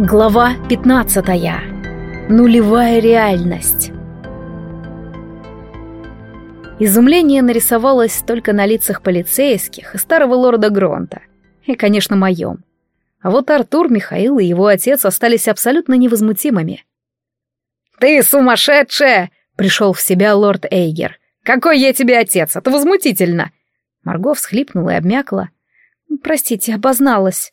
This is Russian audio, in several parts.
Глава 15. Нулевая реальность. Изумление нарисовалось только на лицах полицейских и старого лорда Гронта. И, конечно, моем. А вот Артур, Михаил и его отец остались абсолютно невозмутимыми. «Ты сумасшедшая!» — пришел в себя лорд Эйгер. «Какой я тебе отец? Это возмутительно!» Марго всхлипнула и обмякла. «Простите, обозналась».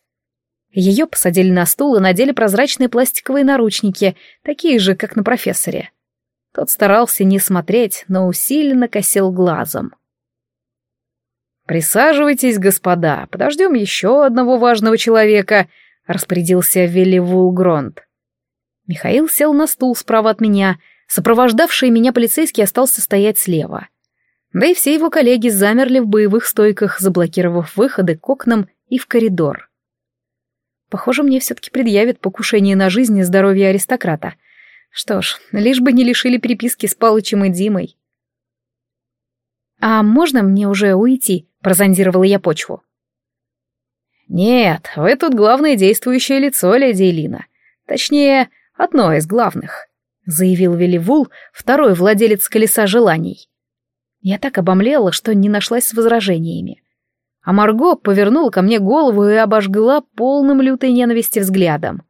Ее посадили на стул и надели прозрачные пластиковые наручники, такие же, как на профессоре. Тот старался не смотреть, но усиленно косил глазом. «Присаживайтесь, господа, подождем еще одного важного человека», — распорядился Вилли Вулгронт. Михаил сел на стул справа от меня, сопровождавший меня полицейский остался стоять слева. Да и все его коллеги замерли в боевых стойках, заблокировав выходы к окнам и в коридор. Похоже, мне все-таки предъявят покушение на жизнь и здоровье аристократа. Что ж, лишь бы не лишили переписки с Палычем и Димой. «А можно мне уже уйти?» — прозондировала я почву. «Нет, вы тут главное действующее лицо, леди Элина. Точнее, одно из главных», — заявил Веливул, второй владелец колеса желаний. Я так обомлела, что не нашлась с возражениями а Марго повернула ко мне голову и обожгла полным лютой ненависти взглядом.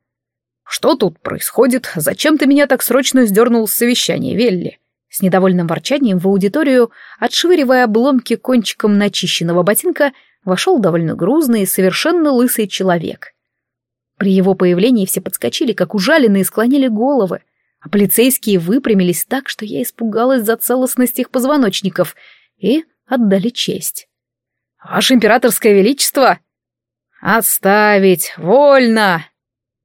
«Что тут происходит? Зачем ты меня так срочно сдернул с совещания, Велли?» С недовольным ворчанием в аудиторию, отшвыривая обломки кончиком начищенного ботинка, вошел довольно грузный и совершенно лысый человек. При его появлении все подскочили, как ужаленные, и склонили головы, а полицейские выпрямились так, что я испугалась за целостность их позвоночников и отдали честь. «Ваше императорское величество!» «Отставить! Вольно!»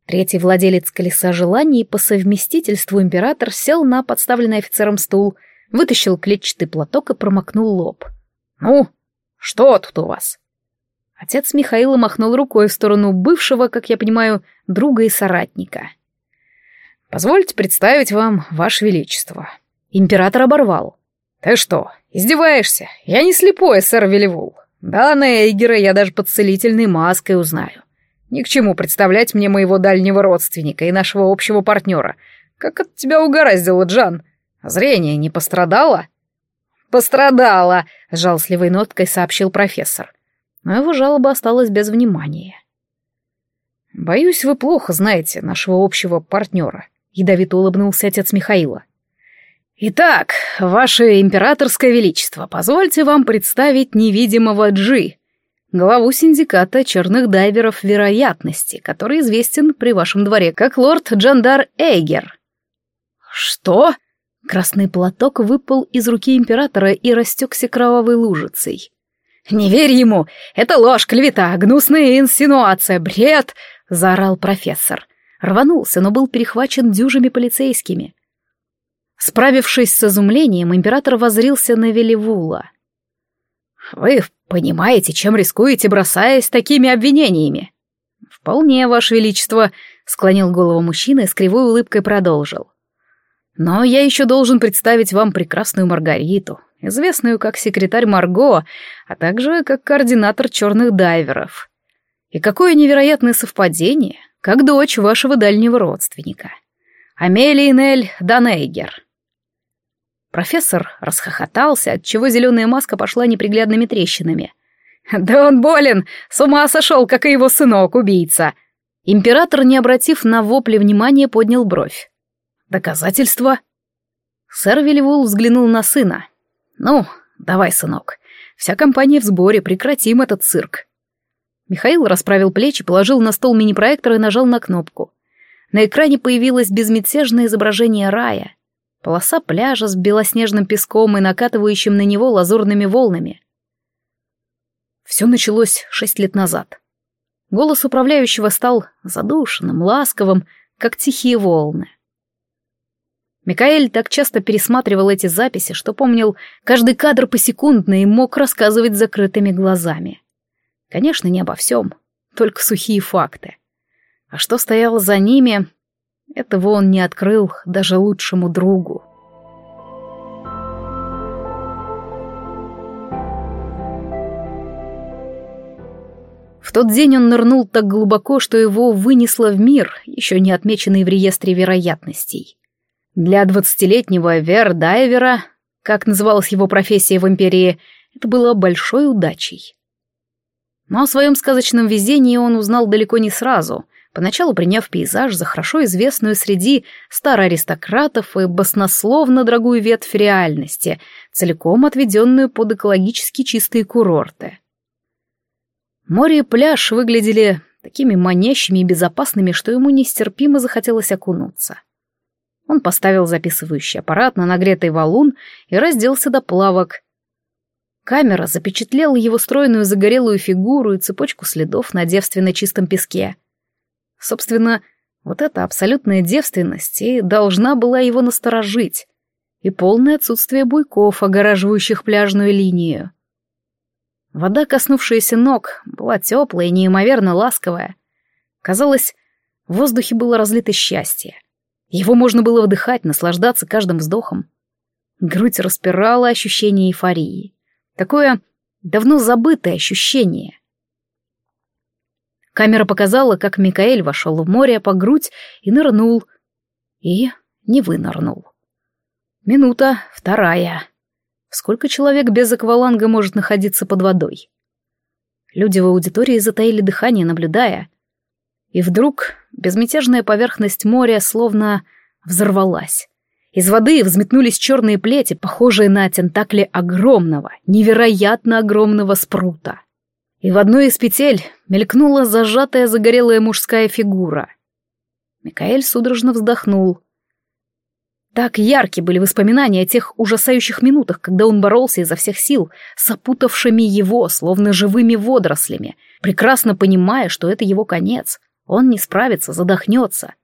Третий владелец колеса желаний по совместительству император сел на подставленный офицером стул, вытащил клетчатый платок и промокнул лоб. «Ну, что тут у вас?» Отец Михаила махнул рукой в сторону бывшего, как я понимаю, друга и соратника. «Позвольте представить вам, Ваше Величество». Император оборвал. «Ты что, издеваешься? Я не слепой, сэр Веливул. Да, Нейгера я даже под целительной маской узнаю. Ни к чему представлять мне моего дальнего родственника и нашего общего партнера. Как от тебя угораздило, Джан? Зрение не пострадало? Пострадало, с жалостливой ноткой сообщил профессор. Но его жалоба осталась без внимания. Боюсь, вы плохо знаете нашего общего партнера, ядовито улыбнулся отец Михаила. «Итак, ваше императорское величество, позвольте вам представить невидимого Джи, главу синдиката черных дайверов вероятности, который известен при вашем дворе как лорд Джандар Эйгер». «Что?» Красный платок выпал из руки императора и растекся кровавой лужицей. «Не верь ему! Это ложь, клевета, гнусная инсинуация, бред!» — заорал профессор. Рванулся, но был перехвачен дюжими полицейскими. Справившись с изумлением, император возрился на Веливула. «Вы понимаете, чем рискуете, бросаясь такими обвинениями?» «Вполне, Ваше Величество», — склонил голову мужчина и с кривой улыбкой продолжил. «Но я еще должен представить вам прекрасную Маргариту, известную как секретарь Марго, а также как координатор черных дайверов. И какое невероятное совпадение, как дочь вашего дальнего родственника. Амелия Нель Данейгер». Профессор расхохотался, отчего зеленая маска пошла неприглядными трещинами. «Да он болен! С ума сошел, как и его сынок-убийца!» Император, не обратив на вопли внимания, поднял бровь. «Доказательства?» Сэр Веливул взглянул на сына. «Ну, давай, сынок. Вся компания в сборе, прекратим этот цирк». Михаил расправил плечи, положил на стол мини-проектор и нажал на кнопку. На экране появилось безмятежное изображение рая — полоса пляжа с белоснежным песком и накатывающим на него лазурными волнами. Все началось шесть лет назад. Голос управляющего стал задушенным, ласковым, как тихие волны. Микаэль так часто пересматривал эти записи, что помнил каждый кадр посекундно и мог рассказывать закрытыми глазами. Конечно, не обо всем, только сухие факты. А что стояло за ними, этого он не открыл даже лучшему другу. В тот день он нырнул так глубоко, что его вынесло в мир, еще не отмеченный в реестре вероятностей. Для двадцатилетнего вердайвера, как называлась его профессия в Империи, это было большой удачей. Но о своем сказочном везении он узнал далеко не сразу, поначалу приняв пейзаж за хорошо известную среди староаристократов и баснословно дорогую ветвь реальности, целиком отведенную под экологически чистые курорты. Море и пляж выглядели такими манящими и безопасными, что ему нестерпимо захотелось окунуться. Он поставил записывающий аппарат на нагретый валун и разделся до плавок. Камера запечатлела его стройную загорелую фигуру и цепочку следов на девственно чистом песке. Собственно, вот эта абсолютная девственность и должна была его насторожить, и полное отсутствие буйков, огораживающих пляжную линию. Вода, коснувшаяся ног, была теплая и неимоверно ласковая. Казалось, в воздухе было разлито счастье. Его можно было вдыхать, наслаждаться каждым вздохом. Грудь распирала ощущение эйфории. Такое давно забытое ощущение. Камера показала, как Микаэль вошел в море по грудь и нырнул. И не вынырнул. Минута, вторая. Сколько человек без акваланга может находиться под водой? Люди в аудитории затаили дыхание, наблюдая. И вдруг безмятежная поверхность моря словно взорвалась. Из воды взметнулись черные плети, похожие на тентакли огромного, невероятно огромного спрута. И в одной из петель мелькнула зажатая загорелая мужская фигура. Микаэль судорожно вздохнул. Так ярки были воспоминания о тех ужасающих минутах, когда он боролся изо всех сил с опутавшими его, словно живыми водорослями, прекрасно понимая, что это его конец. Он не справится, задохнется.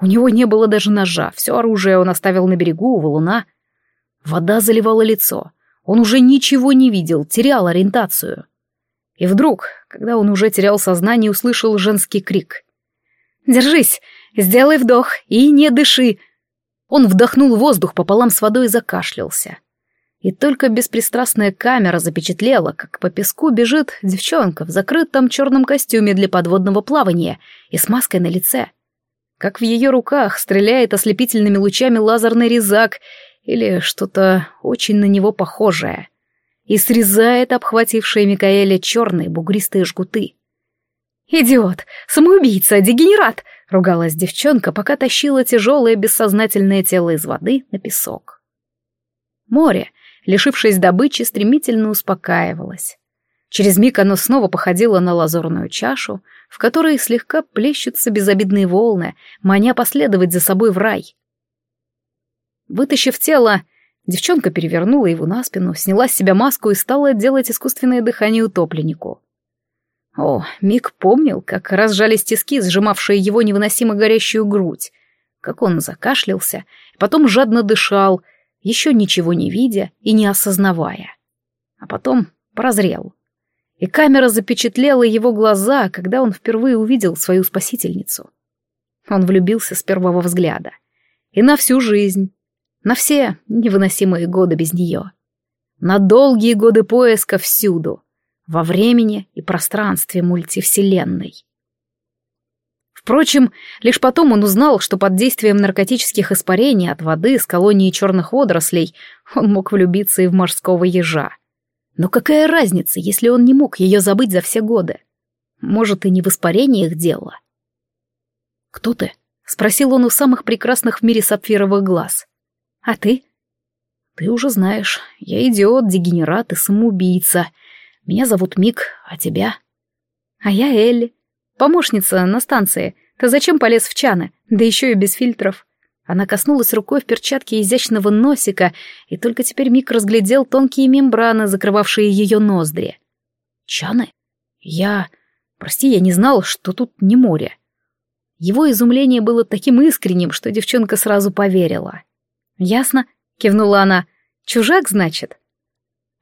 У него не было даже ножа, все оружие он оставил на берегу у валуна. Вода заливала лицо. Он уже ничего не видел, терял ориентацию. И вдруг, когда он уже терял сознание, услышал женский крик. «Держись! Сделай вдох и не дыши!» Он вдохнул воздух пополам с водой и закашлялся. И только беспристрастная камера запечатлела, как по песку бежит девчонка в закрытом черном костюме для подводного плавания и с маской на лице. Как в ее руках стреляет ослепительными лучами лазерный резак или что-то очень на него похожее. И срезает обхватившие Микаэля черные бугристые жгуты. «Идиот! Самоубийца! Дегенерат!» — ругалась девчонка, пока тащила тяжелое бессознательное тело из воды на песок. Море, лишившись добычи, стремительно успокаивалось. Через миг оно снова походило на лазурную чашу, в которой слегка плещутся безобидные волны, маня последовать за собой в рай. Вытащив тело, девчонка перевернула его на спину, сняла с себя маску и стала делать искусственное дыхание утопленнику. О, Мик помнил, как разжались тиски, сжимавшие его невыносимо горящую грудь, как он закашлялся, потом жадно дышал, еще ничего не видя и не осознавая. А потом прозрел. И камера запечатлела его глаза, когда он впервые увидел свою спасительницу. Он влюбился с первого взгляда. И на всю жизнь. На все невыносимые годы без нее. На долгие годы поиска всюду во времени и пространстве мультивселенной. Впрочем, лишь потом он узнал, что под действием наркотических испарений от воды с колонии черных водорослей он мог влюбиться и в морского ежа. Но какая разница, если он не мог ее забыть за все годы? Может, и не в испарениях дело. «Кто ты?» — спросил он у самых прекрасных в мире сапфировых глаз. «А ты?» «Ты уже знаешь, я идиот, дегенерат и самоубийца», меня зовут Мик, а тебя? А я Элли. Помощница на станции. Ты зачем полез в чаны? Да еще и без фильтров. Она коснулась рукой в перчатке изящного носика, и только теперь Мик разглядел тонкие мембраны, закрывавшие ее ноздри. Чаны? Я... Прости, я не знал, что тут не море. Его изумление было таким искренним, что девчонка сразу поверила. «Ясно», — кивнула она. «Чужак, значит?»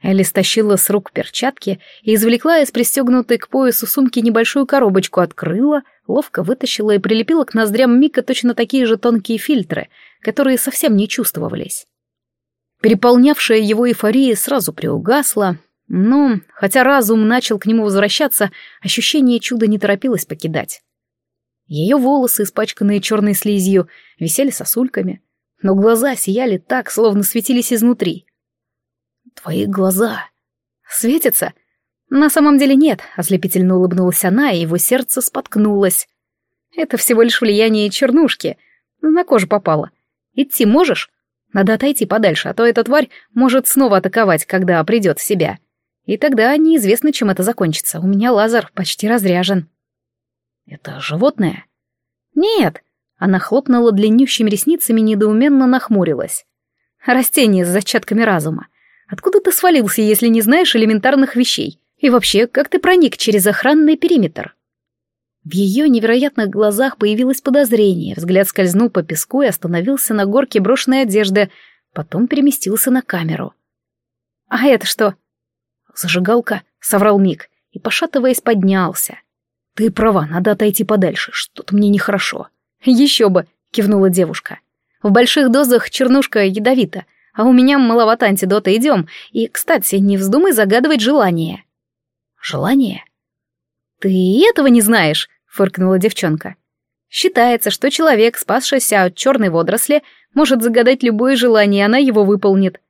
Элли стащила с рук перчатки и извлекла из пристегнутой к поясу сумки небольшую коробочку, открыла, ловко вытащила и прилепила к ноздрям Мика точно такие же тонкие фильтры, которые совсем не чувствовались. Переполнявшая его эйфория сразу приугасла, Но, хотя разум начал к нему возвращаться, ощущение чуда не торопилось покидать. Ее волосы, испачканные черной слизью, висели сосульками, но глаза сияли так, словно светились изнутри. «Твои глаза...» «Светятся?» «На самом деле нет», — ослепительно улыбнулась она, и его сердце споткнулось. «Это всего лишь влияние чернушки. На кожу попало. Идти можешь? Надо отойти подальше, а то эта тварь может снова атаковать, когда придет в себя. И тогда неизвестно, чем это закончится. У меня лазер почти разряжен». «Это животное?» «Нет», — она хлопнула длиннющими ресницами, недоуменно нахмурилась. «Растение с зачатками разума. Откуда ты свалился, если не знаешь элементарных вещей? И вообще, как ты проник через охранный периметр?» В ее невероятных глазах появилось подозрение, взгляд скользнул по песку и остановился на горке брошенной одежды, потом переместился на камеру. «А это что?» «Зажигалка», — соврал Мик, и, пошатываясь, поднялся. «Ты права, надо отойти подальше, что-то мне нехорошо». «Еще бы», — кивнула девушка. «В больших дозах чернушка ядовита, а у меня маловато антидота, идем. И, кстати, не вздумай загадывать желание». Желание? Ты этого не знаешь, фыркнула девчонка. Считается, что человек, спасшийся от черной водоросли, может загадать любое желание, и она его выполнит.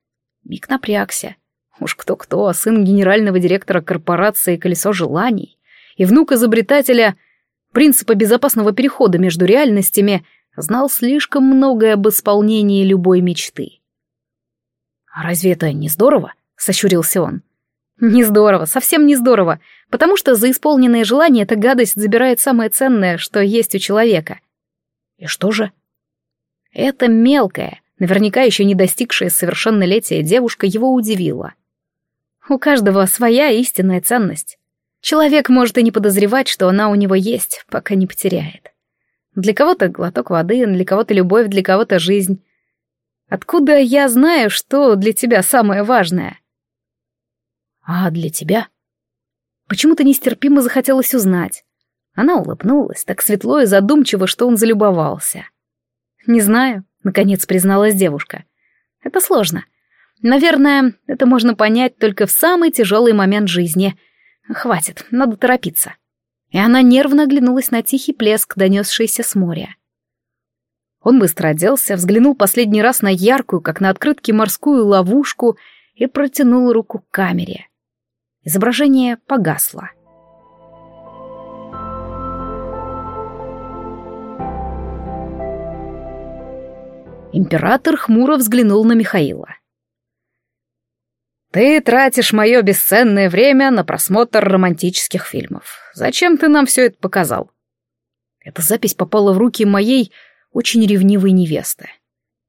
Мик напрягся. Уж кто-кто, а сын генерального директора корпорации «Колесо желаний» и внук изобретателя принципа безопасного перехода между реальностями знал слишком многое об исполнении любой мечты. «А разве это не здорово?» — сощурился он. Не здорово, совсем не здорово, потому что за исполненное желание эта гадость забирает самое ценное, что есть у человека. И что же? Это мелкая, наверняка еще не достигшая совершеннолетия девушка его удивила. У каждого своя истинная ценность. Человек может и не подозревать, что она у него есть, пока не потеряет. Для кого-то глоток воды, для кого-то любовь, для кого-то жизнь. Откуда я знаю, что для тебя самое важное? А для тебя? Почему-то нестерпимо захотелось узнать. Она улыбнулась, так светло и задумчиво, что он залюбовался. «Не знаю», — наконец призналась девушка. «Это сложно. Наверное, это можно понять только в самый тяжелый момент жизни. Хватит, надо торопиться». И она нервно оглянулась на тихий плеск, донесшийся с моря. Он быстро оделся, взглянул последний раз на яркую, как на открытке, морскую ловушку и протянул руку к камере. Изображение погасло. Император хмуро взглянул на Михаила. «Ты тратишь мое бесценное время на просмотр романтических фильмов. Зачем ты нам все это показал?» Эта запись попала в руки моей очень ревнивой невесты.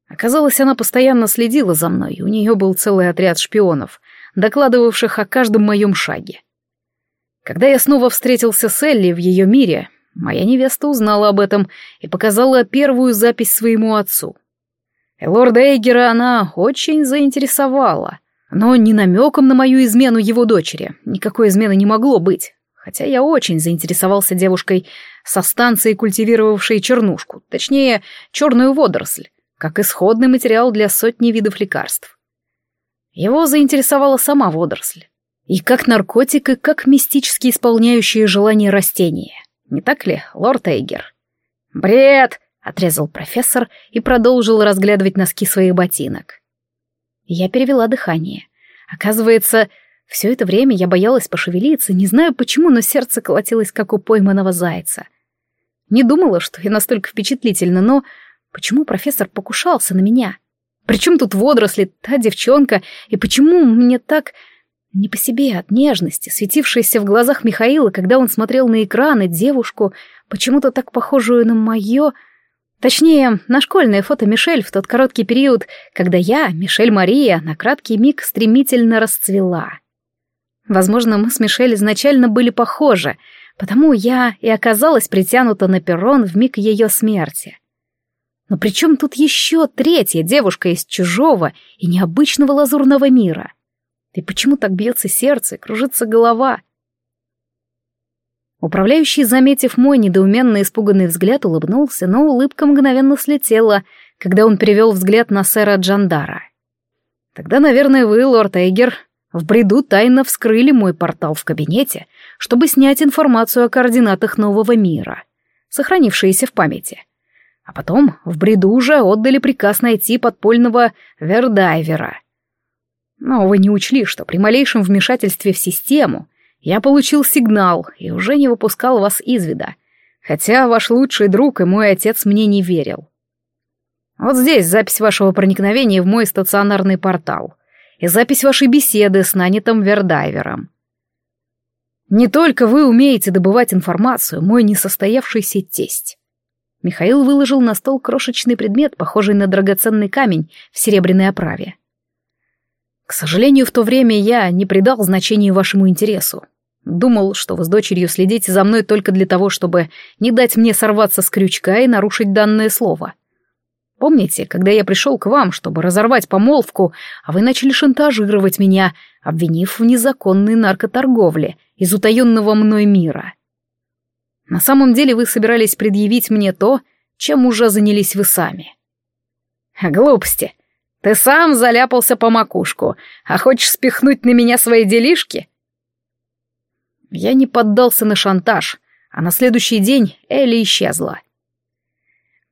Оказалось, она постоянно следила за мной, у нее был целый отряд шпионов, докладывавших о каждом моем шаге. Когда я снова встретился с Элли в ее мире, моя невеста узнала об этом и показала первую запись своему отцу. Лорда Эйгера она очень заинтересовала, но не намеком на мою измену его дочери, никакой измены не могло быть, хотя я очень заинтересовался девушкой со станции, культивировавшей чернушку, точнее, черную водоросль, как исходный материал для сотни видов лекарств. Его заинтересовала сама водоросль. И как наркотик, и как мистически исполняющее желание растения. Не так ли, лорд Эйгер? «Бред!» — отрезал профессор и продолжил разглядывать носки своих ботинок. Я перевела дыхание. Оказывается, все это время я боялась пошевелиться, не знаю почему, но сердце колотилось, как у пойманного зайца. Не думала, что я настолько впечатлительна, но почему профессор покушался на меня? Причем тут водоросли, та девчонка, и почему мне так... Не по себе, от нежности, светившейся в глазах Михаила, когда он смотрел на экран и девушку, почему-то так похожую на мое... Точнее, на школьное фото Мишель в тот короткий период, когда я, Мишель Мария, на краткий миг стремительно расцвела. Возможно, мы с Мишель изначально были похожи, потому я и оказалась притянута на перрон в миг ее смерти. Но при чем тут еще третья девушка из чужого и необычного лазурного мира? И почему так бьется сердце, кружится голова? Управляющий, заметив мой недоуменно испуганный взгляд, улыбнулся, но улыбка мгновенно слетела, когда он перевел взгляд на сэра Джандара. «Тогда, наверное, вы, лорд Эйгер, В бреду тайно вскрыли мой портал в кабинете, чтобы снять информацию о координатах нового мира, сохранившиеся в памяти. А потом в бреду уже отдали приказ найти подпольного вердайвера. Но вы не учли, что при малейшем вмешательстве в систему я получил сигнал и уже не выпускал вас из вида, хотя ваш лучший друг и мой отец мне не верил. Вот здесь запись вашего проникновения в мой стационарный портал и запись вашей беседы с нанятым вердайвером. Не только вы умеете добывать информацию, мой несостоявшийся тесть. Михаил выложил на стол крошечный предмет, похожий на драгоценный камень в серебряной оправе. К сожалению, в то время я не придал значения вашему интересу. Думал, что вы с дочерью следите за мной только для того, чтобы не дать мне сорваться с крючка и нарушить данное слово. Помните, когда я пришел к вам, чтобы разорвать помолвку, а вы начали шантажировать меня, обвинив в незаконной наркоторговле из утаенного мной мира? На самом деле вы собирались предъявить мне то, чем уже занялись вы сами. Глупости. Ты сам заляпался по макушку, а хочешь спихнуть на меня свои делишки? Я не поддался на шантаж, а на следующий день Элли исчезла.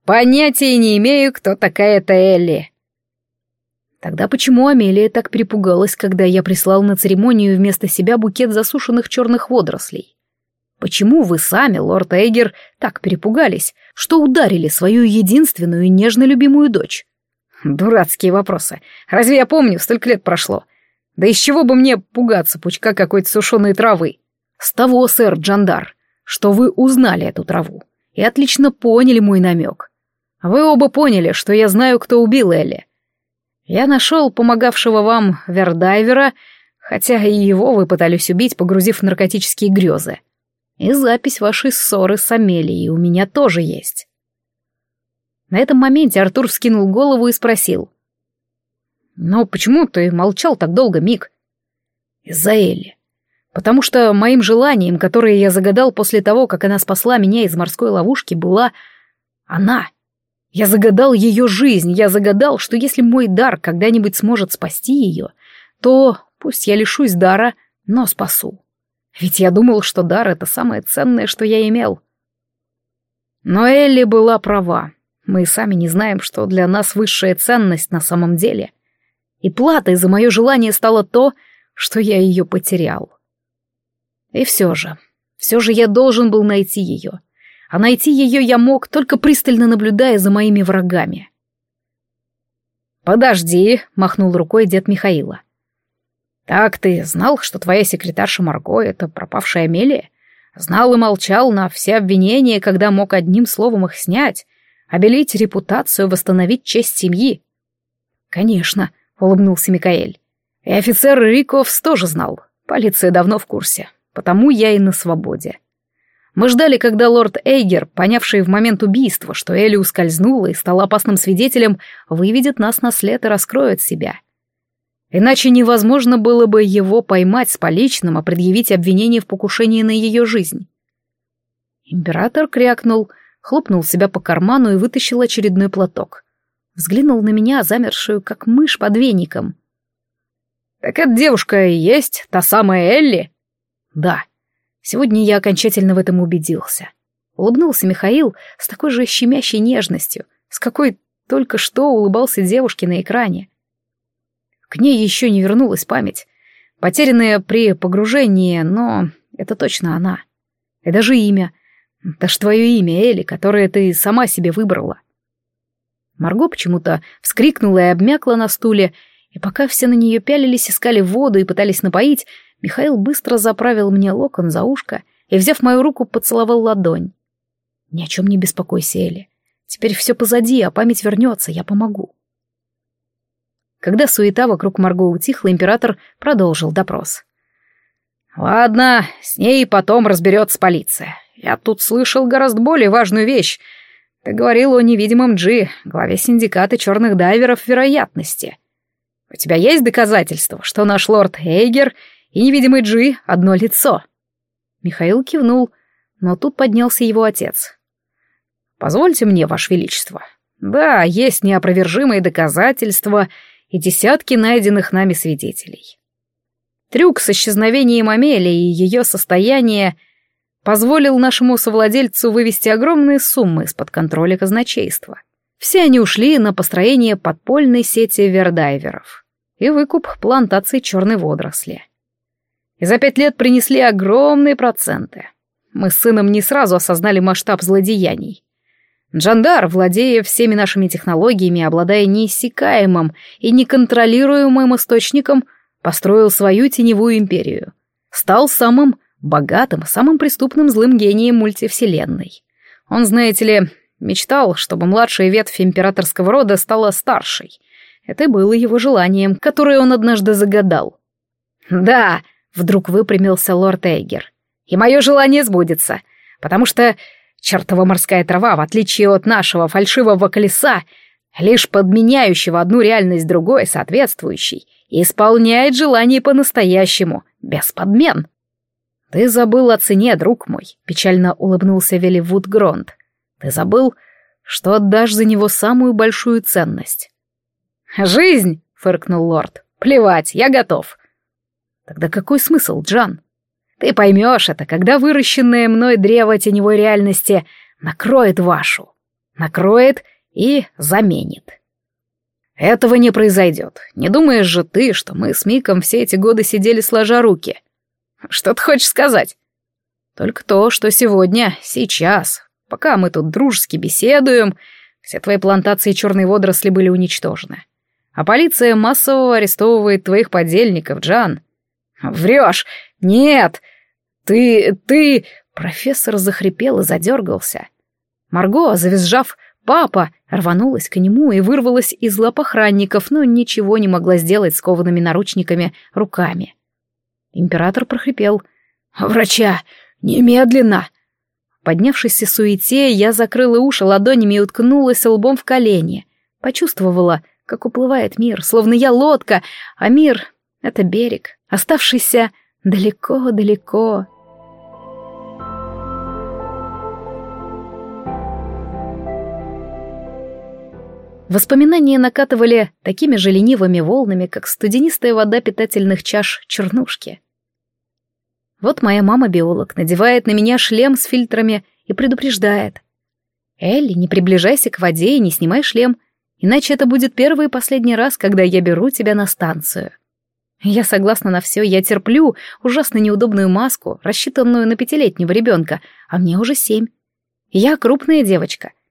Понятия не имею, кто такая эта Элли. Тогда почему Амелия так перепугалась, когда я прислал на церемонию вместо себя букет засушенных черных водорослей? Почему вы сами, лорд Эйгер, так перепугались, что ударили свою единственную и нежно любимую дочь? Дурацкие вопросы. Разве я помню, столько лет прошло? Да из чего бы мне пугаться пучка какой-то сушеной травы? С того, сэр Джандар, что вы узнали эту траву и отлично поняли мой намек. Вы оба поняли, что я знаю, кто убил Элли. Я нашел помогавшего вам вердайвера, хотя и его вы пытались убить, погрузив в наркотические грезы. И запись вашей ссоры с Амелией у меня тоже есть. На этом моменте Артур вскинул голову и спросил. «Но почему ты молчал так долго, Мик?» «Из-за Элли. Потому что моим желанием, которое я загадал после того, как она спасла меня из морской ловушки, была она». Я загадал ее жизнь, я загадал, что если мой дар когда-нибудь сможет спасти ее, то пусть я лишусь дара, но спасу. Ведь я думал, что дар — это самое ценное, что я имел. Но Элли была права. Мы сами не знаем, что для нас высшая ценность на самом деле. И платой за мое желание стало то, что я ее потерял. И все же, все же я должен был найти ее — а найти ее я мог, только пристально наблюдая за моими врагами. «Подожди», — махнул рукой дед Михаила. «Так ты знал, что твоя секретарша Марго — это пропавшая Амелия? Знал и молчал на все обвинения, когда мог одним словом их снять, обелить репутацию, восстановить честь семьи?» «Конечно», — улыбнулся Микаэль. «И офицер Риковс тоже знал. Полиция давно в курсе, потому я и на свободе. Мы ждали, когда лорд Эйгер, понявший в момент убийства, что Элли ускользнула и стала опасным свидетелем, выведет нас на след и раскроет себя. Иначе невозможно было бы его поймать с поличным, а предъявить обвинение в покушении на ее жизнь. Император крякнул, хлопнул себя по карману и вытащил очередной платок. Взглянул на меня, замершую, как мышь под веником. «Так эта девушка и есть та самая Элли?» «Да», Сегодня я окончательно в этом убедился. Улыбнулся Михаил с такой же щемящей нежностью, с какой только что улыбался девушке на экране. К ней еще не вернулась память, потерянная при погружении, но это точно она. И даже имя. Даже твое имя, Эли, которое ты сама себе выбрала. Марго почему-то вскрикнула и обмякла на стуле, и пока все на нее пялились, искали воду и пытались напоить, Михаил быстро заправил мне локон за ушко и, взяв мою руку, поцеловал ладонь. «Ни о чем не беспокойся, Элли. Теперь все позади, а память вернется, я помогу». Когда суета вокруг Марго утихла, император продолжил допрос. «Ладно, с ней потом разберется полиция. Я тут слышал гораздо более важную вещь. Ты говорил о невидимом Джи, главе синдиката черных дайверов вероятности. У тебя есть доказательства, что наш лорд Эйгер и невидимый Джи — одно лицо. Михаил кивнул, но тут поднялся его отец. «Позвольте мне, Ваше Величество. Да, есть неопровержимые доказательства и десятки найденных нами свидетелей. Трюк с исчезновением Амелии и ее состояние позволил нашему совладельцу вывести огромные суммы из-под контроля казначейства. Все они ушли на построение подпольной сети вердайверов и выкуп плантаций черной водоросли. И за пять лет принесли огромные проценты. Мы с сыном не сразу осознали масштаб злодеяний. Джандар, владея всеми нашими технологиями, обладая неиссякаемым и неконтролируемым источником, построил свою теневую империю. Стал самым богатым, самым преступным злым гением мультивселенной. Он, знаете ли, мечтал, чтобы младшая ветвь императорского рода стала старшей. Это было его желанием, которое он однажды загадал. «Да», — вдруг выпрямился лорд Эйгер, — «и мое желание сбудется, потому что чертова морская трава, в отличие от нашего фальшивого колеса, лишь подменяющего одну реальность другой, соответствующей, исполняет желание по-настоящему, без подмен». «Ты забыл о цене, друг мой», — печально улыбнулся Веливуд Гронт. «Ты забыл, что отдашь за него самую большую ценность». «Жизнь!» — фыркнул лорд. «Плевать, я готов». «Тогда какой смысл, Джан?» «Ты поймешь это, когда выращенное мной древо теневой реальности накроет вашу. Накроет и заменит». «Этого не произойдет. Не думаешь же ты, что мы с Миком все эти годы сидели сложа руки?» Что ты хочешь сказать? Только то, что сегодня, сейчас, пока мы тут дружески беседуем, все твои плантации черной водоросли были уничтожены. А полиция массово арестовывает твоих подельников, Джан. Врешь! Нет! Ты... ты... Профессор захрипел и задергался. Марго, завизжав «папа», рванулась к нему и вырвалась из лап охранников, но ничего не могла сделать скованными наручниками руками. Император прохрипел. «Врача! Немедленно!» Поднявшись в суете, я закрыла уши ладонями и уткнулась лбом в колени. Почувствовала, как уплывает мир, словно я лодка, а мир — это берег, оставшийся далеко-далеко. Воспоминания накатывали такими же ленивыми волнами, как студенистая вода питательных чаш чернушки. Вот моя мама-биолог надевает на меня шлем с фильтрами и предупреждает. «Элли, не приближайся к воде и не снимай шлем, иначе это будет первый и последний раз, когда я беру тебя на станцию». Я согласна на все, я терплю ужасно неудобную маску, рассчитанную на пятилетнего ребенка, а мне уже семь. Я крупная девочка —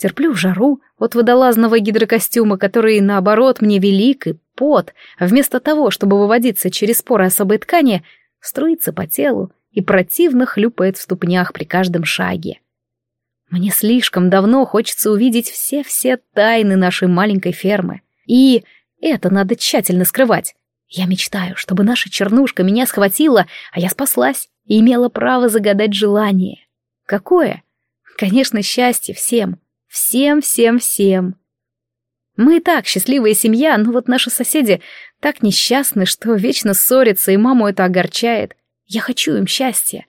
Терплю жару от водолазного гидрокостюма, который, наоборот, мне велик, и пот, вместо того, чтобы выводиться через поры особой ткани, струится по телу и противно хлюпает в ступнях при каждом шаге. Мне слишком давно хочется увидеть все-все тайны нашей маленькой фермы. И это надо тщательно скрывать. Я мечтаю, чтобы наша чернушка меня схватила, а я спаслась и имела право загадать желание. Какое? Конечно, счастье всем. Всем, всем, всем. Мы и так счастливая семья, но вот наши соседи так несчастны, что вечно ссорятся, и маму это огорчает. Я хочу им счастья.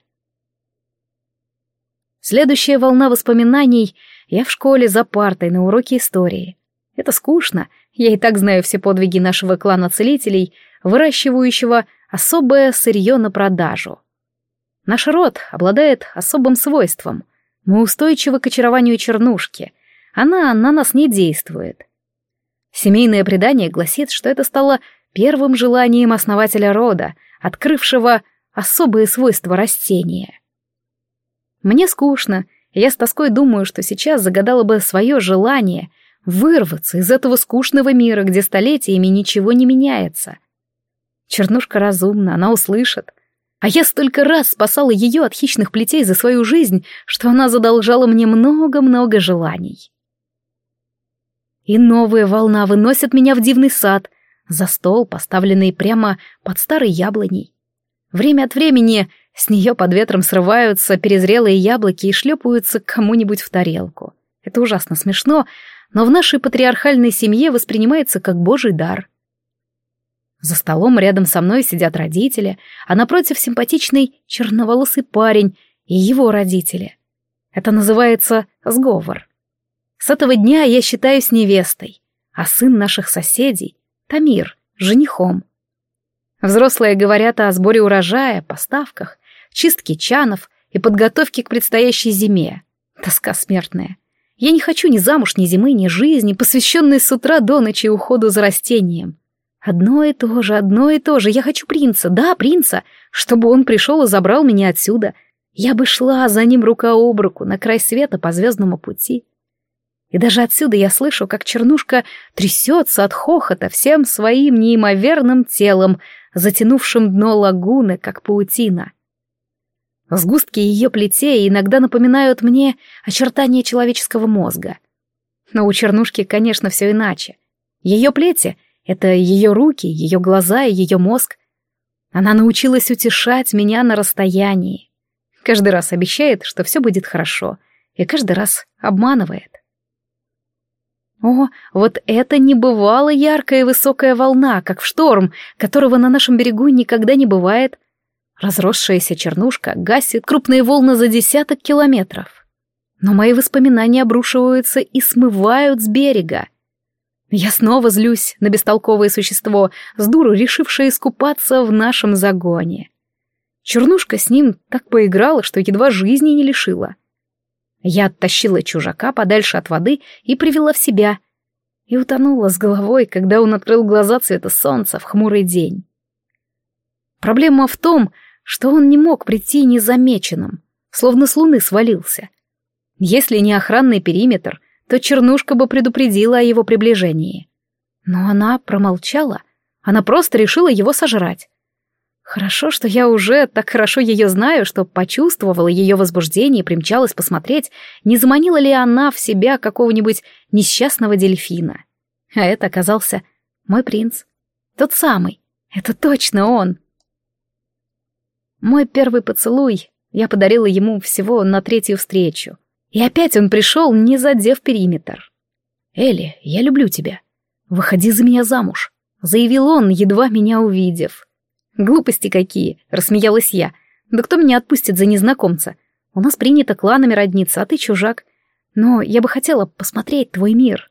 Следующая волна воспоминаний — я в школе за партой на уроке истории. Это скучно, я и так знаю все подвиги нашего клана целителей, выращивающего особое сырье на продажу. Наш род обладает особым свойством — мы устойчивы к очарованию чернушки. Она на нас не действует. Семейное предание гласит, что это стало первым желанием основателя рода, открывшего особые свойства растения. Мне скучно, я с тоской думаю, что сейчас загадала бы свое желание вырваться из этого скучного мира, где столетиями ничего не меняется. Чернушка разумна, она услышит — а я столько раз спасала ее от хищных плетей за свою жизнь, что она задолжала мне много-много желаний. И новая волна выносит меня в дивный сад, за стол, поставленный прямо под старой яблоней. Время от времени с нее под ветром срываются перезрелые яблоки и шлепаются к кому-нибудь в тарелку. Это ужасно смешно, но в нашей патриархальной семье воспринимается как божий дар. За столом рядом со мной сидят родители, а напротив симпатичный черноволосый парень и его родители. Это называется сговор. С этого дня я считаюсь невестой, а сын наших соседей, Тамир, женихом. Взрослые говорят о сборе урожая, поставках, чистке чанов и подготовке к предстоящей зиме. Тоска смертная. Я не хочу ни замуж, ни зимы, ни жизни, посвященной с утра до ночи уходу за растением. Одно и то же, одно и то же. Я хочу принца, да, принца, чтобы он пришел и забрал меня отсюда. Я бы шла за ним рука об руку на край света по звездному пути. И даже отсюда я слышу, как чернушка трясется от хохота всем своим неимоверным телом, затянувшим дно лагуны, как паутина. Сгустки ее плетей иногда напоминают мне очертания человеческого мозга. Но у чернушки, конечно, все иначе. Ее плети — это ее руки, ее глаза и ее мозг. Она научилась утешать меня на расстоянии. Каждый раз обещает, что все будет хорошо, и каждый раз обманывает. О, вот это небывало яркая высокая волна, как в шторм, которого на нашем берегу никогда не бывает. Разросшаяся чернушка гасит крупные волны за десяток километров. Но мои воспоминания обрушиваются и смывают с берега. Я снова злюсь на бестолковое существо, с дуру решившее искупаться в нашем загоне. Чернушка с ним так поиграла, что едва жизни не лишила. Я оттащила чужака подальше от воды и привела в себя. И утонула с головой, когда он открыл глаза цвета солнца в хмурый день. Проблема в том, что он не мог прийти незамеченным, словно с луны свалился. Если не охранный периметр, то Чернушка бы предупредила о его приближении. Но она промолчала, она просто решила его сожрать. Хорошо, что я уже так хорошо ее знаю, что почувствовала ее возбуждение и примчалась посмотреть, не заманила ли она в себя какого-нибудь несчастного дельфина. А это оказался мой принц. Тот самый. Это точно он. Мой первый поцелуй я подарила ему всего на третью встречу. И опять он пришел, не задев периметр. «Элли, я люблю тебя. Выходи за меня замуж», — заявил он, едва меня увидев. «Глупости какие!» — рассмеялась я. «Да кто меня отпустит за незнакомца? У нас принято кланами родниться, а ты чужак. Но я бы хотела посмотреть твой мир».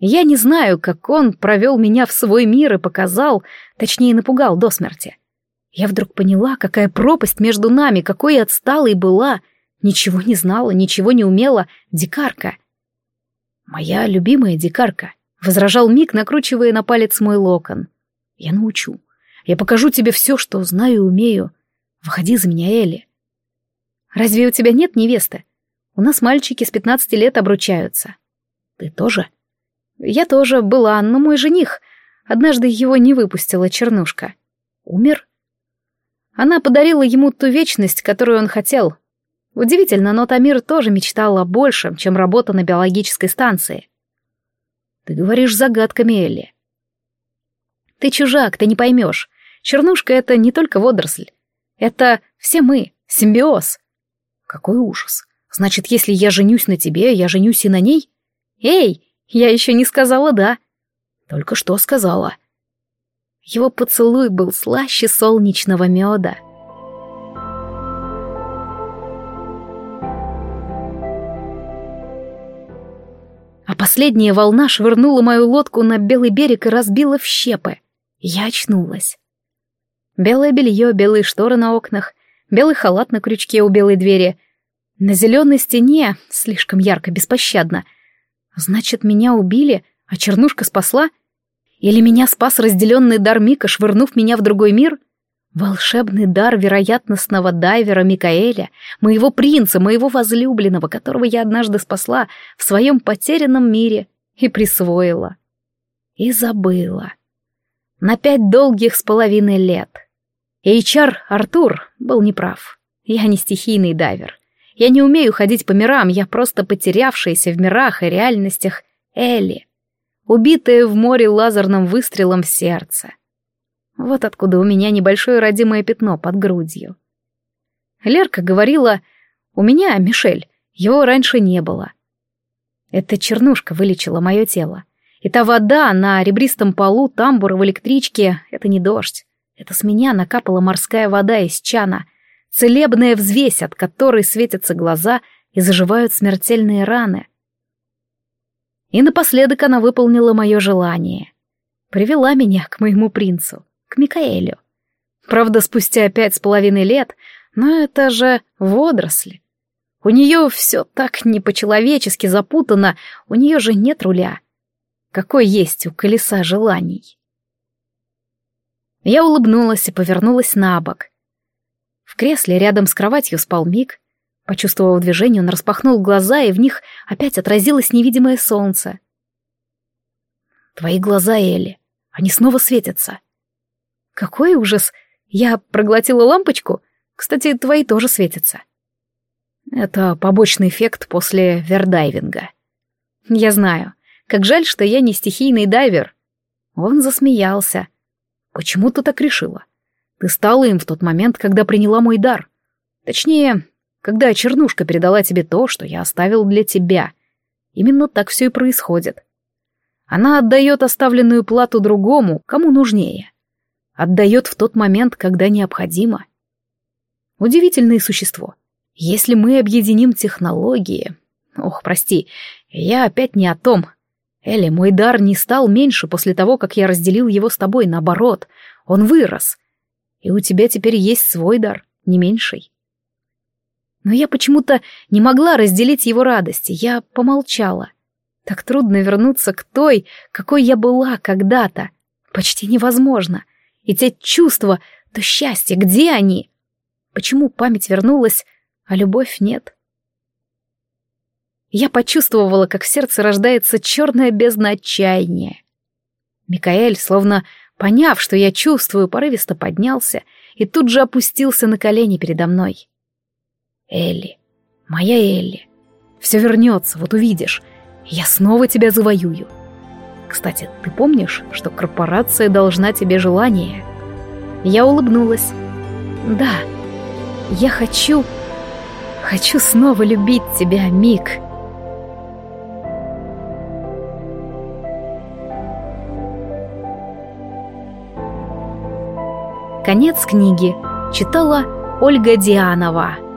Я не знаю, как он провел меня в свой мир и показал, точнее напугал до смерти. Я вдруг поняла, какая пропасть между нами, какой отсталой была. Ничего не знала, ничего не умела. Дикарка. «Моя любимая дикарка», — возражал Мик, накручивая на палец мой локон. «Я научу. Я покажу тебе все, что знаю и умею. Выходи за меня, Элли. Разве у тебя нет невесты? У нас мальчики с пятнадцати лет обручаются. Ты тоже? Я тоже была, но мой жених... Однажды его не выпустила чернушка. Умер? Она подарила ему ту вечность, которую он хотел. Удивительно, но Тамир тоже мечтал о большем, чем работа на биологической станции. Ты говоришь загадками, Элли. Ты чужак, ты не поймешь. Чернушка — это не только водоросль. Это все мы, симбиоз. Какой ужас. Значит, если я женюсь на тебе, я женюсь и на ней? Эй, я еще не сказала «да». Только что сказала. Его поцелуй был слаще солнечного меда. Последняя волна швырнула мою лодку на белый берег и разбила в щепы. Я очнулась. Белое белье, белые шторы на окнах, белый халат на крючке у белой двери. На зеленой стене, слишком ярко, беспощадно. Значит, меня убили, а чернушка спасла? Или меня спас разделенный дар Мика, швырнув меня в другой мир? Волшебный дар вероятностного дайвера Микаэля, моего принца, моего возлюбленного, которого я однажды спасла в своем потерянном мире и присвоила. И забыла. На пять долгих с половиной лет — HR Артур был неправ. Я не стихийный дайвер. Я не умею ходить по мирам, я просто потерявшаяся в мирах и реальностях Элли, убитая в море лазерным выстрелом в сердце. Вот откуда у меня небольшое родимое пятно под грудью. Лерка говорила, у меня, Мишель, его раньше не было. Эта чернушка вылечила мое тело. И та вода на ребристом полу тамбура в электричке — это не дождь. Это с меня накапала морская вода из чана, целебная взвесь, от которой светятся глаза и заживают смертельные раны. И напоследок она выполнила мое желание. Привела меня к моему принцу. К Микаэлю. Правда, спустя пять с половиной лет, но это же водоросли. У нее все так не по-человечески запутано, у нее же нет руля. Какой есть у колеса желаний? Я улыбнулась и повернулась на бок. В кресле рядом с кроватью спал Мик. Почувствовав движение, он распахнул глаза, и в них опять отразилось невидимое солнце. «Твои глаза, Элли, они снова светятся». «Какой ужас! Я проглотила лампочку? Кстати, твои тоже светятся». Это побочный эффект после вердайвинга. Я знаю. Как жаль, что я не стихийный дайвер. Он засмеялся. Почему ты так решила? Ты стала им в тот момент, когда приняла мой дар. Точнее, когда чернушка передала тебе то, что я оставил для тебя. Именно так все и происходит. Она отдает оставленную плату другому, кому нужнее. Отдает в тот момент, когда необходимо. Удивительное существо. Если мы объединим технологии... Ох, прости, я опять не о том. Элли, мой дар не стал меньше после того, как я разделил его с тобой, наоборот. Он вырос. И у тебя теперь есть свой дар, не меньший. Но я почему-то не могла разделить его радости, я помолчала. Так трудно вернуться к той, какой я была когда-то. Почти невозможно. И те чувства, то счастье, где они? Почему память вернулась а любовь нет. Я почувствовала, как в сердце рождается черная бездна отчаяния. Микаэль, словно поняв, что я чувствую, порывисто поднялся и тут же опустился на колени передо мной. «Элли, моя Элли, все вернется, вот увидишь, я снова тебя завоюю. Кстати, ты помнишь, что корпорация должна тебе желание?» Я улыбнулась. «Да, я хочу...» Хочу снова любить тебя, Мик. Конец книги. Читала Ольга Дианова.